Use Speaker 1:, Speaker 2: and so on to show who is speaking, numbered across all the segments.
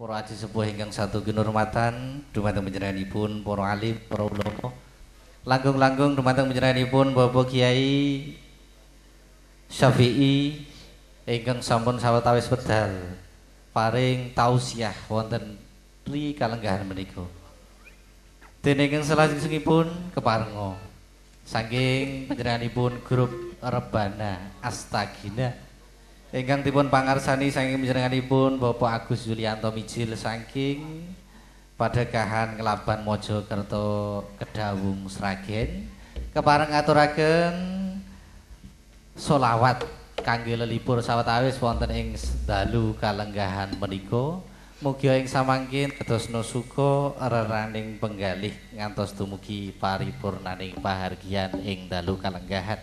Speaker 1: Para aji sepuh ingkang satu kinurmatan dumateng panjenenganipun para alim, para ulama. Langgung-langgung dumateng panjenenganipun Bapak Kiai Syafi'i ingkang sampun sawetawis wedal paring tausiah wonten ri kalenggahan menika. Dene ingkang salajengipun keparenga saking panjenenganipun grup Rebana Astagina ingkang dipun pangarsani saking panjenenganipun Bapak Agus Yulianto Mijil saking Padekahan Kelaban Mojokerto Kedawung Sragen. Kepareng aturaken solawat kangge lelipur sawetawis wonten ing dalu kalenggahan menika. Mugi ing samangkin kedosna suka reraning penggalih ngantos dumugi paripurnaning pahargian ing dalu kalenggahan.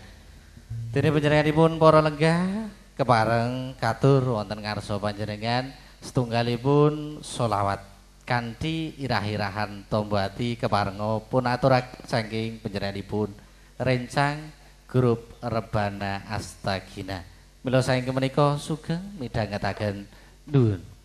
Speaker 1: Dene panjenenganipun para lenggah kepareng katur wonten ngarsa panjenengan setunggalipun solawat kanthi irah-irahan tombo ati keparenga pun aturak saking panjenenganipun rencang grup Rebana Astagina. Mila saking menika sugeng midhangetaken nuwun.